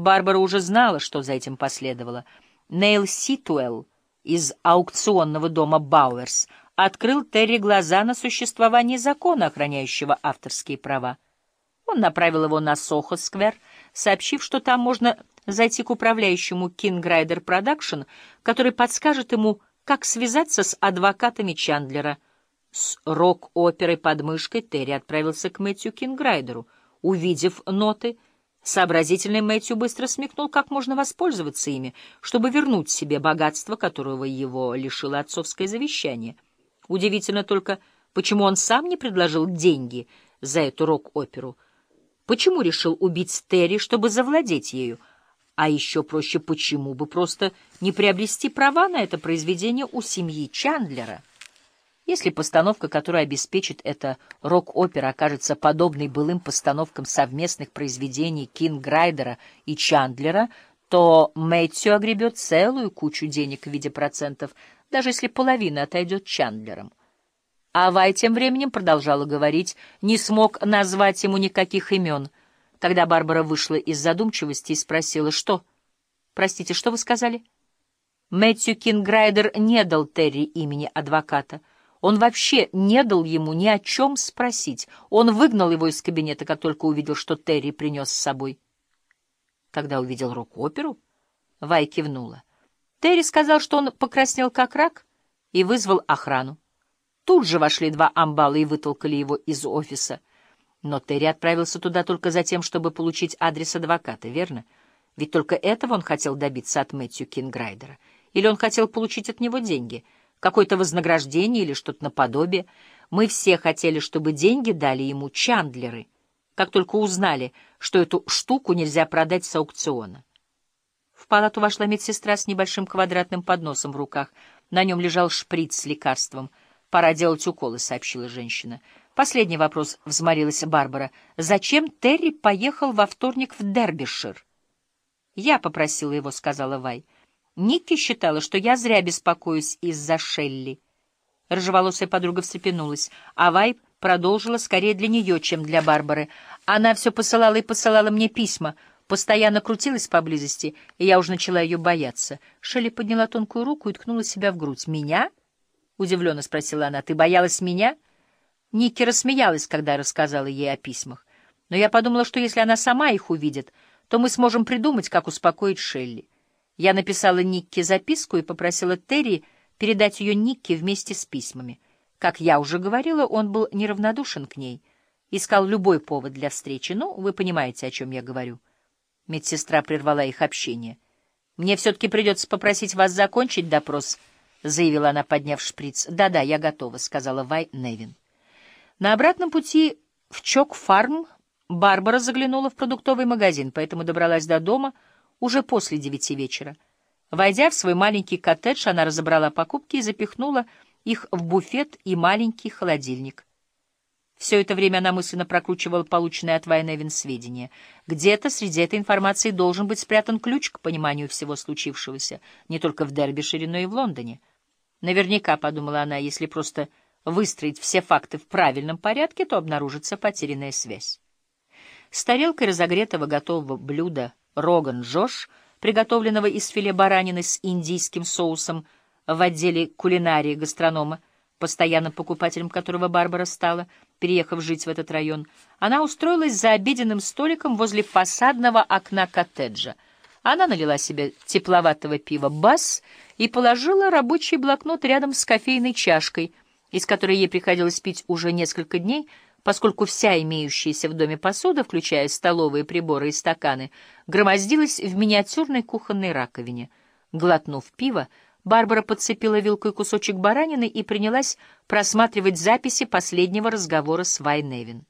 Барбара уже знала, что за этим последовало. Нейл Ситуэлл из аукционного дома Бауэрс открыл Терри глаза на существование закона, охраняющего авторские права. Он направил его на Сохо-сквер, сообщив, что там можно зайти к управляющему Rider Production, который подскажет ему, как связаться с адвокатами Чандлера. С рок-оперой под мышкой Терри отправился к Мэтью Кинграйдеру. Увидев ноты, сообразительный Мэтью быстро смекнул, как можно воспользоваться ими, чтобы вернуть себе богатство, которого его лишило отцовское завещание. Удивительно только, почему он сам не предложил деньги за эту рок-оперу. Почему решил убить Терри, чтобы завладеть ею? А еще проще, почему бы просто не приобрести права на это произведение у семьи Чандлера? Если постановка, которая обеспечит эта рок-опера, окажется подобной былым постановкам совместных произведений Кинграйдера и Чандлера, то Мэтью огребет целую кучу денег в виде процентов, даже если половина отойдет Чандлерам. А Вай тем временем продолжала говорить, не смог назвать ему никаких имен. Тогда Барбара вышла из задумчивости и спросила, что? Простите, что вы сказали? Мэтью Кинграйдер не дал Терри имени адвоката. Он вообще не дал ему ни о чем спросить. Он выгнал его из кабинета, как только увидел, что Терри принес с собой. Когда увидел рок-оперу, Вай кивнула. Терри сказал, что он покраснел как рак и вызвал охрану. Тут же вошли два амбала и вытолкали его из офиса. Но Терри отправился туда только за тем, чтобы получить адрес адвоката, верно? Ведь только этого он хотел добиться от Мэтью Кинграйдера. Или он хотел получить от него деньги, какое-то вознаграждение или что-то наподобие. Мы все хотели, чтобы деньги дали ему Чандлеры, как только узнали, что эту штуку нельзя продать с аукциона. В палату вошла медсестра с небольшим квадратным подносом в руках. На нем лежал шприц с лекарством — «Пора делать уколы», — сообщила женщина. «Последний вопрос», — взмолилась Барбара. «Зачем Терри поехал во вторник в Дербишир?» «Я попросила его», — сказала Вай. «Никки считала, что я зря беспокоюсь из-за Шелли». Рыжеволосая подруга встрепенулась, а Вай продолжила скорее для нее, чем для Барбары. Она все посылала и посылала мне письма, постоянно крутилась поблизости, и я уже начала ее бояться. Шелли подняла тонкую руку и ткнула себя в грудь. «Меня?» удивленно спросила она. «Ты боялась меня?» Никки рассмеялась, когда рассказала ей о письмах. Но я подумала, что если она сама их увидит, то мы сможем придумать, как успокоить Шелли. Я написала Никке записку и попросила Терри передать ее Никке вместе с письмами. Как я уже говорила, он был неравнодушен к ней, искал любой повод для встречи. Ну, вы понимаете, о чем я говорю. Медсестра прервала их общение. «Мне все-таки придется попросить вас закончить допрос», — заявила она, подняв шприц. «Да-да, я готова», — сказала Вай Невин. На обратном пути в Чок-фарм Барбара заглянула в продуктовый магазин, поэтому добралась до дома уже после девяти вечера. Войдя в свой маленький коттедж, она разобрала покупки и запихнула их в буфет и маленький холодильник. Все это время она мысленно прокручивала полученные от Вайневин сведения. Где-то среди этой информации должен быть спрятан ключ к пониманию всего случившегося, не только в Дербишире, но и в Лондоне. Наверняка, — подумала она, — если просто выстроить все факты в правильном порядке, то обнаружится потерянная связь. С тарелкой разогретого готового блюда роган Джош, приготовленного из филе баранины с индийским соусом в отделе кулинарии гастронома, постоянным покупателем которого Барбара стала, переехав жить в этот район, она устроилась за обеденным столиком возле фасадного окна коттеджа — она налила себе тепловатого пива «Бас» и положила рабочий блокнот рядом с кофейной чашкой, из которой ей приходилось пить уже несколько дней, поскольку вся имеющаяся в доме посуда, включая столовые приборы и стаканы, громоздилась в миниатюрной кухонной раковине. Глотнув пиво, Барбара подцепила вилкой кусочек баранины и принялась просматривать записи последнего разговора с Вайневин.